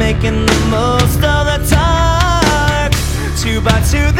making the most of the time, Two by two